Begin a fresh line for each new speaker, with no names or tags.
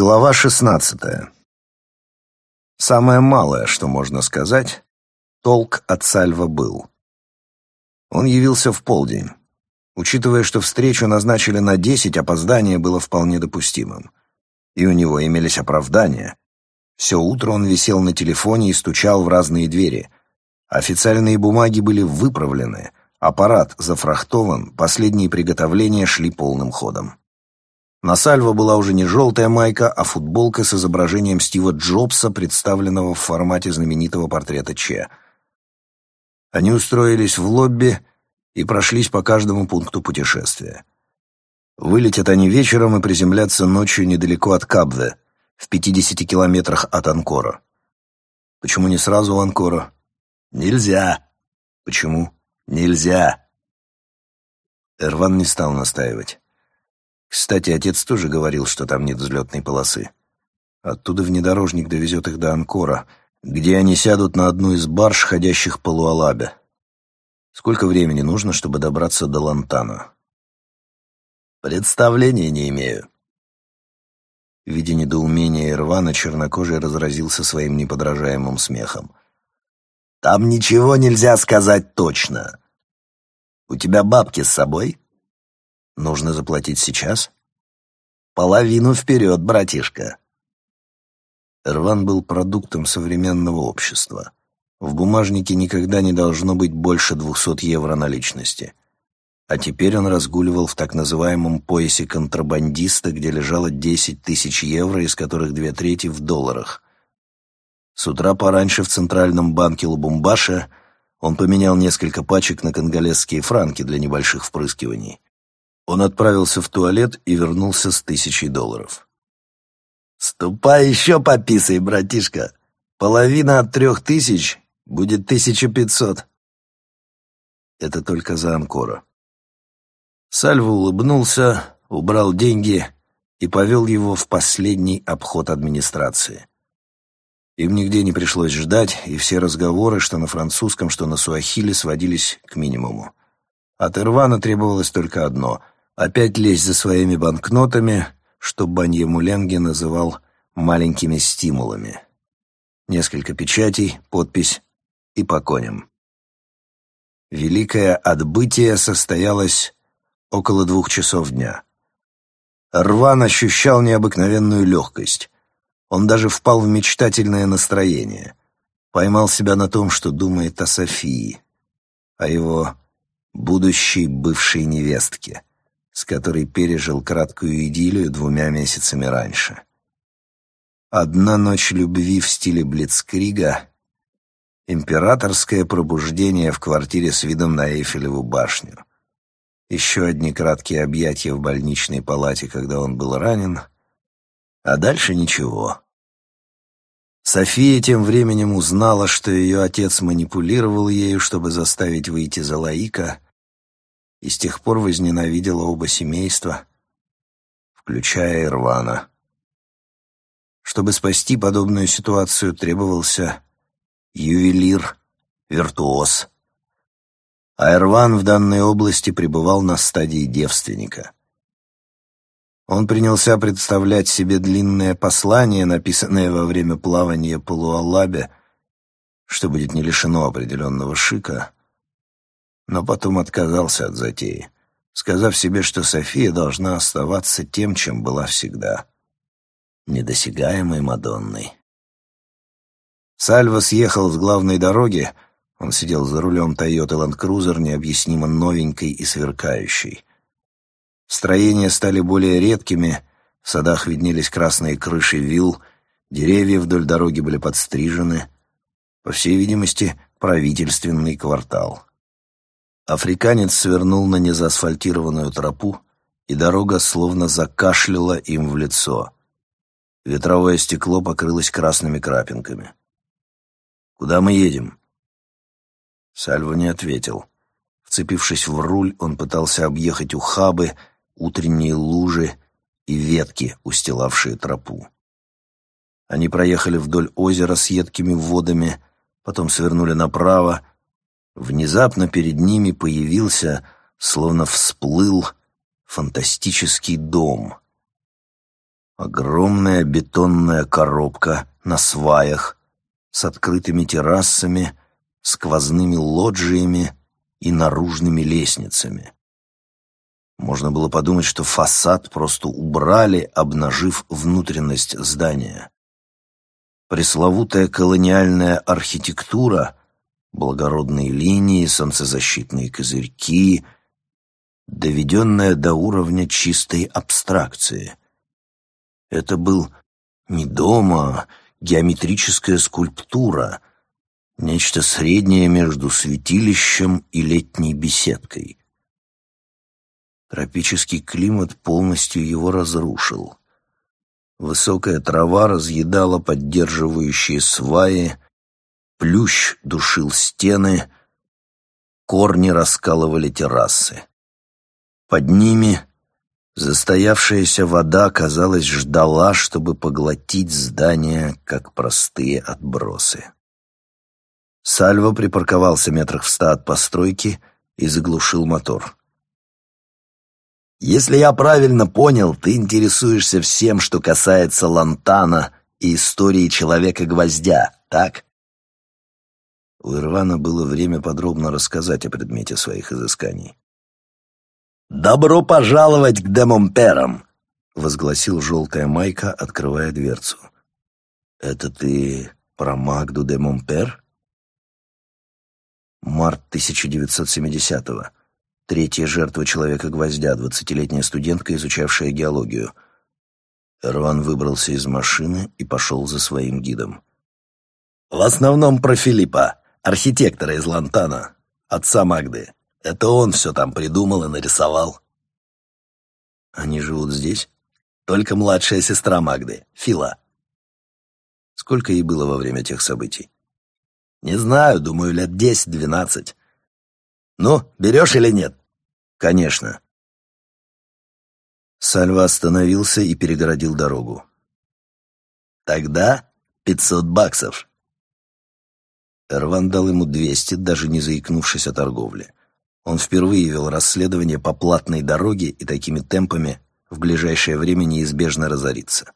Глава шестнадцатая. Самое малое, что можно сказать, толк от Сальва был. Он явился в полдень. Учитывая, что встречу назначили на десять, опоздание было вполне допустимым. И у него имелись оправдания. Все утро он висел на телефоне и стучал в разные двери. Официальные бумаги были выправлены, аппарат зафрахтован, последние приготовления шли полным ходом. На Сальво была уже не желтая майка, а футболка с изображением Стива Джобса, представленного в формате знаменитого портрета Че. Они устроились в лобби и прошлись по каждому пункту путешествия. Вылетят они вечером и приземлятся ночью недалеко от Кабве, в 50 километрах от Анкора. Почему не сразу у Анкора? Нельзя. Почему? Нельзя. Эрван не стал настаивать. Кстати, отец тоже говорил, что там нет взлетной полосы. Оттуда внедорожник довезет их до Анкора, где они сядут на одну из барж, ходящих по Луалабе. Сколько времени нужно, чтобы добраться до Лантана? Представления не имею. Видя недоумение Ирвана, чернокожий разразился своим неподражаемым смехом. «Там ничего нельзя сказать точно. У тебя бабки с собой?» Нужно заплатить сейчас? Половину вперед, братишка. Эрван был продуктом современного общества. В бумажнике никогда не должно быть больше двухсот евро наличности. А теперь он разгуливал в так называемом поясе контрабандиста, где лежало десять тысяч евро, из которых две трети в долларах. С утра пораньше в Центральном банке Лубумбаша он поменял несколько пачек на конголезские франки для небольших впрыскиваний. Он отправился в туалет и вернулся с тысячей долларов. «Ступай еще пописай, братишка. Половина от трех тысяч будет тысяча пятьсот». Это только за Анкора. Сальво улыбнулся, убрал деньги и повел его в последний обход администрации. Им нигде не пришлось ждать, и все разговоры, что на французском, что на суахиле, сводились к минимуму. От Ирвана требовалось только одно — опять лезть за своими банкнотами, что Банье Муленги называл «маленькими стимулами». Несколько печатей, подпись и по коням. Великое отбытие состоялось около двух часов дня. Рван ощущал необыкновенную легкость. Он даже впал в мечтательное настроение. Поймал себя на том, что думает о Софии, о его будущей бывшей невестке с которой пережил краткую идиллию двумя месяцами раньше. Одна ночь любви в стиле Блицкрига, императорское пробуждение в квартире с видом на Эйфелеву башню, еще одни краткие объятия в больничной палате, когда он был ранен, а дальше ничего. София тем временем узнала, что ее отец манипулировал ею, чтобы заставить выйти за Лаика — и с тех пор возненавидела оба семейства, включая Ирвана. Чтобы спасти подобную ситуацию, требовался ювелир, виртуоз. А Ирван в данной области пребывал на стадии девственника. Он принялся представлять себе длинное послание, написанное во время плавания по Луалабе, что будет не лишено определенного шика — но потом отказался от затеи, сказав себе, что София должна оставаться тем, чем была всегда — недосягаемой Мадонной. Сальва съехал с главной дороги, он сидел за рулем Toyota Land Cruiser, необъяснимо новенькой и сверкающей. Строения стали более редкими, в садах виднелись красные крыши вилл, деревья вдоль дороги были подстрижены. По всей видимости, правительственный квартал. Африканец свернул на незаасфальтированную тропу, и дорога словно закашляла им в лицо. Ветровое стекло покрылось красными крапинками. «Куда мы едем?» Сальво не ответил. Вцепившись в руль, он пытался объехать ухабы, утренние лужи и ветки, устилавшие тропу. Они проехали вдоль озера с едкими водами, потом свернули направо, Внезапно перед ними появился, словно всплыл, фантастический дом. Огромная бетонная коробка на сваях с открытыми террасами, сквозными лоджиями и наружными лестницами. Можно было подумать, что фасад просто убрали, обнажив внутренность здания. Пресловутая колониальная архитектура, благородные линии, солнцезащитные козырьки, доведенная до уровня чистой абстракции. Это был не дом, а геометрическая скульптура, нечто среднее между святилищем и летней беседкой. Тропический климат полностью его разрушил. Высокая трава разъедала поддерживающие сваи, плющ душил стены, корни раскалывали террасы. Под ними застоявшаяся вода, казалось, ждала, чтобы поглотить здание, как простые отбросы. Сальво припарковался метрах в ста от постройки и заглушил мотор. «Если я правильно понял, ты интересуешься всем, что касается Лантана и истории Человека-гвоздя, так?» У Ирвана было время подробно рассказать о предмете своих изысканий. «Добро пожаловать к Демомперам!» — возгласил желтая майка, открывая дверцу. «Это ты про Магду де Монпер?» Март 1970-го. Третья жертва Человека-гвоздя, двадцатилетняя студентка, изучавшая геологию. Эрван выбрался из машины и пошел за своим гидом. «В основном про Филиппа, архитектора из Лантана, отца Магды. Это он все там придумал и нарисовал». «Они живут здесь?» «Только младшая сестра Магды, Фила». «Сколько ей было во время тех событий?» Не знаю, думаю, лет десять-двенадцать. Ну, берешь или нет? Конечно. Сальва остановился и перегородил дорогу. Тогда пятьсот баксов. Эрван дал ему двести, даже не заикнувшись о торговле. Он впервые вел расследование по платной дороге и такими темпами в ближайшее время неизбежно разорится.